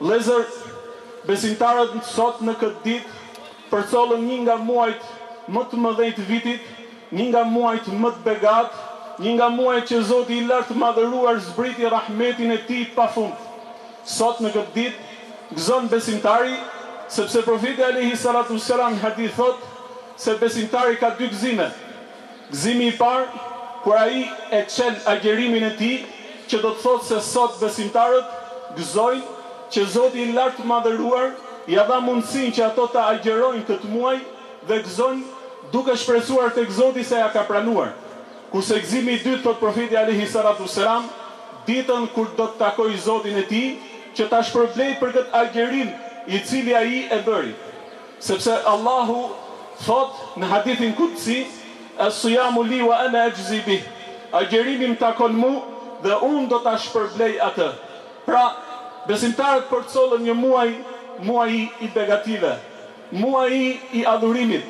Vëllezër, besimtarët sot në këtë ditë përcollën një nga muajt më të mëdhenj të vitit, një nga muajt më të begatë, një nga muajt që Zoti i Lartmadhëruar zbriti rahmetin e Tij pafund. Sot në këtë ditë gëzon besimtari, sepse Profeti alejhi salatu vesselam në hadith thotë se besimtari ka dy gëzime. Gëzimi i parë, kur ai e çel agjerimin e tij, që do të thotë se sot besimtarët gëzojnë që Zoti i Lartmadhëruar ia dha mundësinë që ato ta agjerojnë këtë muaj dhe gëzojnë duke shpresuar tek Zoti se ia ka pranuar. Kurse gëzimi i dytë, thotë Profeti alejhi salatu selam, ditën kur do të takojë Zotin e tij, që ta shpërblejë për këtë agjerim i cili ai e bëri. Sepse Allahu thotë në hadithin kudsi, Es-sijamu li wa ana ejzi bih, Agjerimi m'takon mu dhe unë do ta shpërblej atë. Pra, besimtarët përcollën një muaj, muaji i begative, muaji i adhurimit,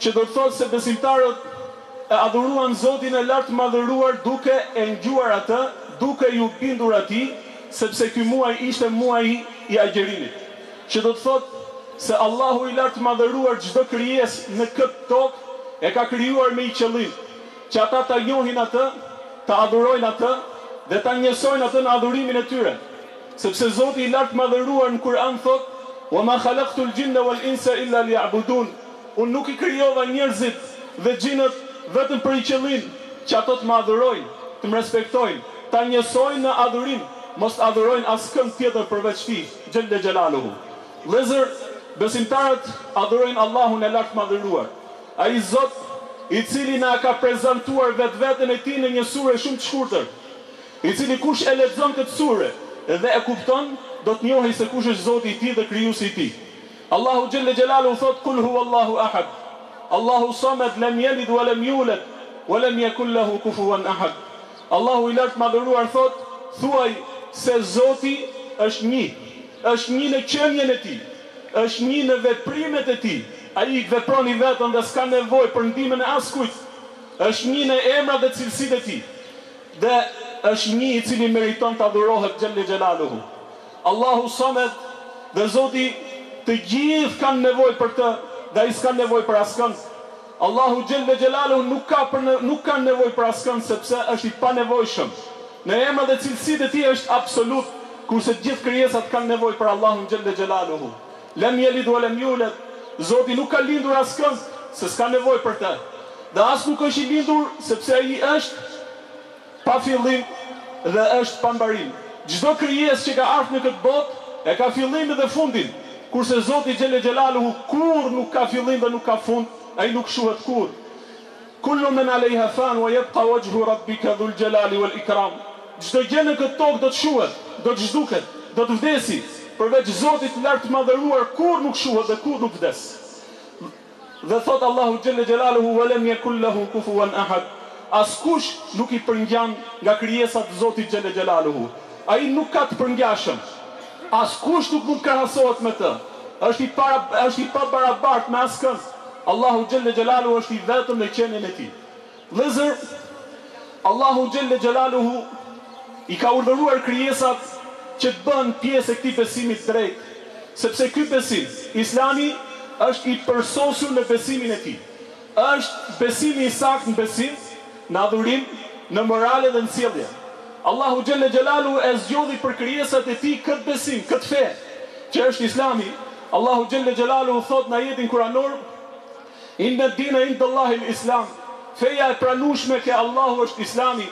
që do të thotë se besimtarët e adhuruan Zotin e Lartmadhëruar duke e ngjuar Atë, duke iu bindur Atij, sepse ky muaj ishte muaji i agjërimit. Që do të thotë se Allahu i Lartëmadhëruar çdo krijesë në këtë tokë e ka krijuar me i qëllim që ata ta njohin Atë, ta adhurojnë Atë dhe ta njësojnë Atë në adhurimin e tyre. Sepse Zoti i Lartëmadhëruar në Kur'an thotë, Wa ma khalaqtul jinna wal insa illa liya'budun, Unë nuk i krijova njerëzit dhe xhinët vetëm për i qëllim që ato të më adhurojnë, të më respektojnë, ta njësojnë në adhurim, mos të adhurojnë askënd tjetër përveç Tij. Xhelle Xhelaluhu. Vëllezër, besimtarët adhurojnë Allahun e Lartmadhëruar, ai Zot i cili na ka prezantuar vetveten e Tij në një sure shumë të shkurtër, i cili kush e lexon këtë sure dhe e kupton, do të njohë se kush është Zoti i tij dhe Krijuesi i tij. Allahu Xhelle Xhelaluhu thotë, Kul huwallahu ahad, Allahu Samed, lem yelid wa lem yulad, wa lem yekul lehu kufuwan ahad. Allahu i Lartmadhëruar thotë, Thuaj, se Zoti është Një. Është Një në qenien e Tij. Është Një në veprimet e Tij. Ai vepron i vetëm dhe s'ka nevojë për ndihmën e askujt. Është Një në emrat dhe cilësitë e Tij. Dhe është Një i cili meriton të adhurohet Xhelle Xhelaluhu. Allahu Samed dhe Zoti të gjithë kanë nevojë për Të dhe Ai s'ka nevojë për askënd. Allahu xhelle xhelaluhu nuk ka për në nuk ka nevojë për askënd sepse është i panevojshëm në emra dhe cilësitë e tij është absolut kurse gjithë krijesat kanë nevojë për Allahun xhelle xhelaluhu lem jelid welem juled Zoti nuk ka lindur askënd se s'ka nevojë për të dhe as nuk është i lindur sepse ai është pa fillim dhe është pa mbarim. Çdo krijesë që ka ardhë në këtë botë e ka fillimin dhe fundin, kurse Zoti xhelle xhelaluhu kurrë nuk ka fillim dhe nuk ka fund, Ai nuk shuhet kurrë. Kullu men alejha fan wa yabqa wajhu rabbika dhul xhelali wal ikram. Çdo gjë në këtë tokë do të shuhet, do të zhduket, do të vdesi, përveç Zotit të Lartë të Madhëruar kurrë nuk shuhet dhe kurrë nuk vdes. Dhe thotë Allahu xhelle xhelaluhu wa lem jekun lehu kufuwan ahad, Askush nuk i përngjan nga krijesat Zotit xhelle xhelaluhu. Ai nuk ka të përngjashëm. Askush nuk mund të krahasohet me Të. Është i para, është i pabarabartë me askënd. Allahu xhelle xhelaluhu është i vetëm në qenien e Tij. Vëllezër, Allahu xhelle xhelaluhu i ka urdhëruar krijesat që të bëhen pjesë e këtij besimi të drejtë, sepse ky besim, Islami, është i përsosur në besimin e tij. Është besimi i saktë në besim, në adhurim, në morale dhe në sjellje. Allahu xhelle xhelaluhu e zgjodhi për krijesat e tij këtë besim, këtë fe, që është Islami. Allahu xhelle xhelaluhu thotë në ajetin kuranor. Inna ad-dina inda Allahi al-Islam, Feja e pranueshme ke Allahu është Islami,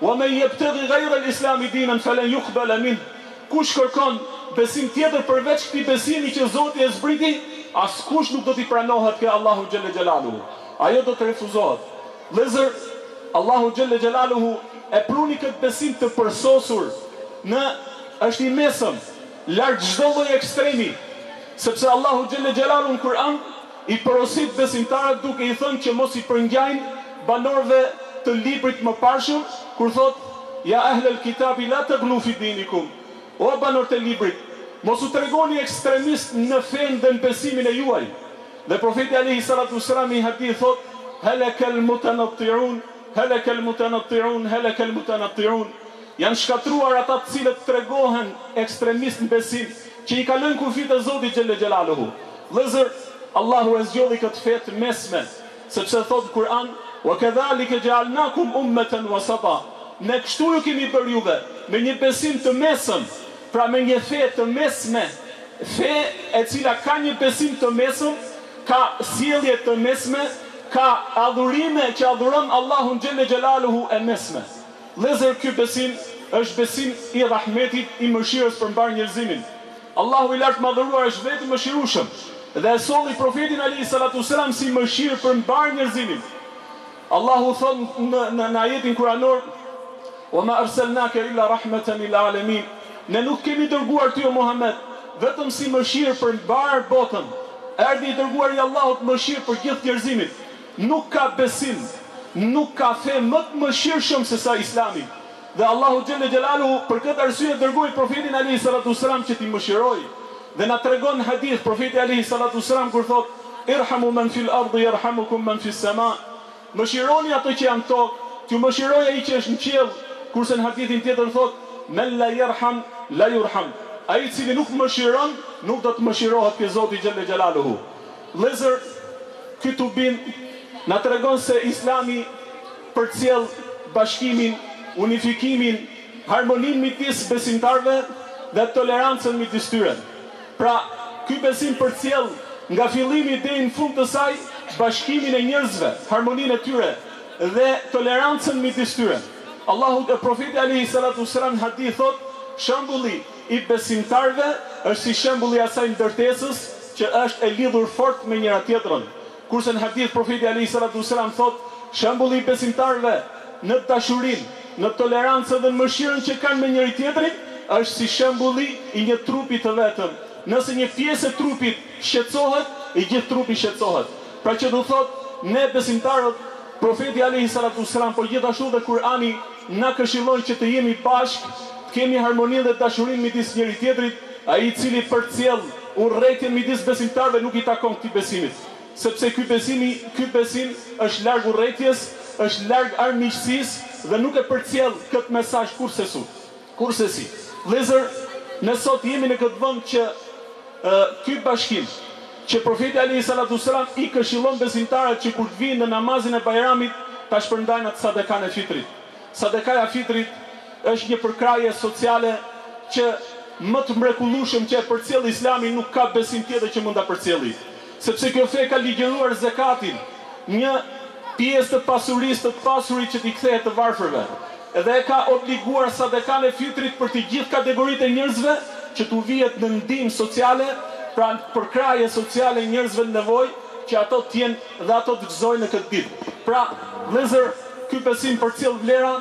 Wa men yabtaghi ghayra al-Islami dinan falan yuqbala minhu, Kush kërkon besim tjetër përveç këtij besimi që Zoti e zbriti, askush nuk do t'i pranohet ke Allahu xhelle xhelaluhu. Ajo do të refuzohet. Vëllezër, Allahu xhelle xhelaluhu e pruni këtë besim të përsosur në është i mesëm, larg çdo lloj ekstremi, sepse Allahu xhelle xhelaluhu në Kur'an, I porosit besimtarët duke i thënë që mos i përngjajnë banorëve të Librit mëparshëm kur thotë, Ya Ahl al-Kitabi la taghlu fi dinikum, O banorë të Librit, mos u tregoni ekstremistë në fenë dhe në besimin e juaj. Dhe Profeti alejhi salatu ves selam në një hadith thotë, Halaka al-mutanatti'un, halaka al-mutanatti'un, halaka al-mutanatti'un, Janë shkatërruar ata të cilët tregohen ekstremistë në besim, që i kalojnë kufijtë e Zotit xhelle xhelaluhu. Vëllezër, Allahu e zgjodhi këtë fe të mesme, sepse thotë në Kur'an, Wa kedhalike ja'alnakum ummatan wasata, Ne kështu ju kemi bërë juve, me një besim të mesëm, pra me një fe të mesme. Fe e cila ka një besim të mesëm, ka sjellje të mesme, ka adhurime që adhuron Allahun xhelle xhelaluhu e mesme. Vëllezër ky besim është besim i rahmetit i mëshirës për mbarë njerëzimin. Allahu i Lartë Madhëruar është vetë i mëshirueshëm dhe e solli Profetin alejhi salatu selam si mëshirë për mbarë njerëzimin. Allahu thotë në në në ajetin kuranor, Wa ma arselnake illa rahmatan lil alemin, Ne nuk të kemi dërguar ty o Muhamed vetëm si mëshirë për mbarë botën. Erdhi i dërguari i Allahut mëshirë për gjithë njerëzimin. Nuk ka besim, nuk ka fe më të mëshirshëm se sa Islami. Dhe Allahu xhelle xhelaluhu për këtë arsye dërgoi Profetin alejhi salatu ue selam që t'i mëshirojë. Dhe na tregon në hadith Profeti alejhi salatu ue selam kur thotë, Irhamu men fil ardhi jerhamukum men fis sema, Mëshironi ato që janë në tokë, t'ju mëshirojë ai që është në qiell, kurse në hadithin tjetër thotë, Men la jerham, la jurham, Ai i cili nuk mëshiron, nuk do të mëshirohet ke Zoti xhelle xhelaluhu. Vëllezër, ky tubim na tregon se Islami përcjell bashkimin, unifikimin, harmoninë midis besimtarëve dhe tolerancën midis tyre. Pra, ky besim përcjell nga fillimi deri në fund të saj bashkimin e njerëzve, harmoninë e tyre dhe tolerancën midis tyre. Allahu dhe Profeti alejhi salatu ves selam në hadith thotë, Shembulli, I besimtarëve është si shembulli i asaj ndërtesës që është e lidhur fort me njëra tjetrën. Kurse në hadith Profeti alejhi salatu ves selam thotë, Shembulli i besimtarëve në dashurinë, në tolerancën dhe në mëshirën që kanë me njëri-tjetrin është si shembulli i një trupi të vetëm. Nëse një pjesë e trupit shqetësohet, i gjithë trupi shqetësohet. Pra që do të thotë, ne besimtarët, Profeti alejhi salatu ves selam, por gjithashtu dhe Kur'ani, Na këshillon që të jemi bashkë, të kemi harmoninë dhe dashurinë midis njëri-tjetrit, ai i cili përcjell urrejtjen midis besimtarëve nuk i takon këtij besimit, sepse ky besimi, ky besim është larg urrejtjes, është larg armiqësisë dhe nuk e përcjell këtë mesazh kursesu, kurrsesi. Vëllezër, ne sot jemi në këtë vend që ky bashkim, Që Profeti alejhi salatu ves selam i këshillon besimtarët që kur të vijnë në namazin e Bajramit ta shpërndajnë atë Sadekanë e Fitrit. Sadekaja e Fitrit është një përkrahje sociale që më të mrekullueshëm që e përcjell Islami nuk ka besim tjetër që mund ta përcjelli. Sepse kjo fe ka ligjëruar zekatin. një pjesë të pasurisë të të pasurit që t'i kthehet të varfërve edhe e ka obliguar sadekan e fitrit për të gjithë kategoritë e njerëzve që t'u vihet në ndihmë sociale, pra përkrahje sociale njerëzve në nevojë që ato të jenë dhe ato të gëzojnë në këtë ditë. Pra, vëllezër, ky besim përcjell vlera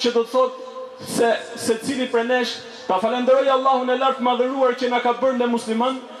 që do të thotë se secili prej nesh ta falënderojë Allahun e Lartmadhëruar që na ka bërë ne muslimanë,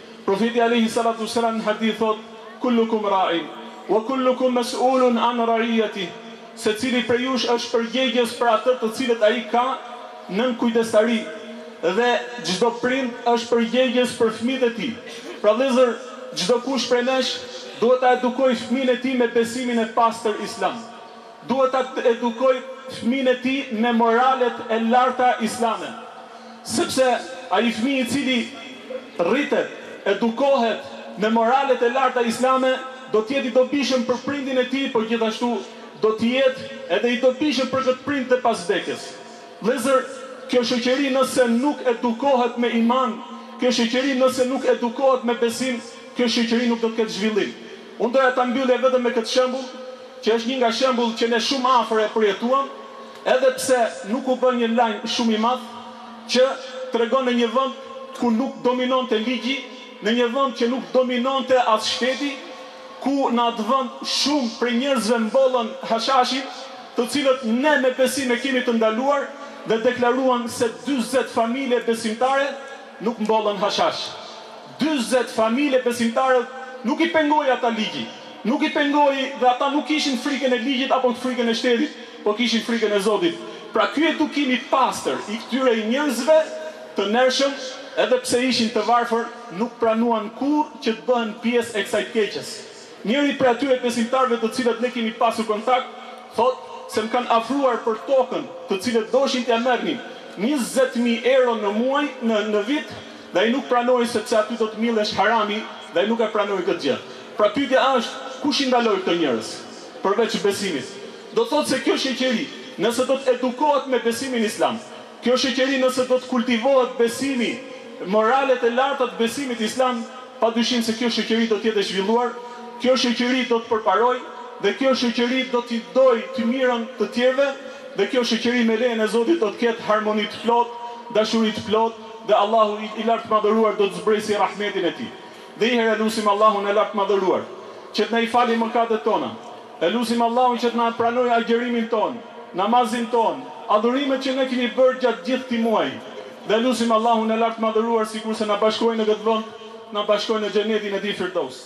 Profeti alejhi salatu ue selam në hadith thotë, Kullukum ra'in, wa kullukum mes'ulun an ra'iyatih, Secili prej jush është përgjegjës për atë të cilët ai ka nën kujdestari dhe çdo prind është përgjegjës për fëmijët e tij. Pra vëllezër, çdokush prej nesh duhet ta edukojë fëmijën e tij me besimin e pastër islam. Duhet ta edukojë fëmijën e tij me moralet e larta islame. Sepse ai fëmijë i cili rritet, edukohet me moralet e larta islame, do të jetë i dobishëm për prindin e tij, por gjithashtu do të jetë edhe i dobishëm për këtë prind dhe pas vdekjes. Vëllezër, kjo shoqëri nëse nuk edukohet me iman, kjo shoqëri nëse nuk edukohet me besim, kjo shoqëri nuk do të ketë zhvillim. Unë doja ta mbyllja vetëm me këtë shembull, që është një nga shembujt që ne shumë afër e përjetuam, edhe pse nuk u bë një lajm shumë i madh, që tregon në një vend ku nuk dominonte ligji, në një vend që nuk dominonte as shteti, ku në atë vend shumë prej njerëzve mbollën hashashin, të cilët ne me besim e kemi të ndaluar dhe deklaruan se dyzet familje besimtare nuk mbollën hashash. Dyzet familje besimtare nuk i pengoi ata ligji, nuk i pengoi dhe ata nuk kishin frikën e ligjit apo frikën e shtetit, por kishin frikën e Zotit. Pra ky edukim i pastër i këtyre njerëzve të nershëm, edhe pse ishin të varfër, nuk pranuan kurrë që të bëhen pjesë e kësaj të keqes. Njëri prej atyre besimtarëve të cilët ne kemi pasur kontakt thotë se më kanë afruar për tokën të cilët doshin t'ia merrnin njëzet mijë euro në muaj, në në vit, Dhe ai nuk pranoi sepse aty do të millesh harami dhe ai nuk e pranoi këtë gjë. Pra pyetja është, kush i ndaloi këto njerëz përveç besimit? Do të thotë se kjo shoqëri, nëse do të edukohet me besimin islam, kjo shoqëri nëse do të kultivohet besimi, moralet e larta të besimit islam, padyshim se kjo shoqëri do të jetë e zhvilluar, kjo shoqëri do të përparojë dhe kjo shoqëri do t'i dojë të mirën të tjerëve dhe kjo shoqëri me lejen e Zotit do të ketë harmoni të plotë, dashuri të plotë, dhe Allahu i Lartmadhëruar do të zbresi rahmetin e Tij. Dhe i herë e lusim Allahun e Lartmadhëruar që të na i fali mëkatet tona. E lusim Allahun që të na pranojë agjerimin tonë, namazin tonë, adhurimet që ne kemi bërë gjatë gjithë këtij muaji. Dhe e lusim Allahun e Lartmadhëruar sikurse na bashkoi në këtë vend, të na bashkojë në Xhenetin e Tij Firdaus.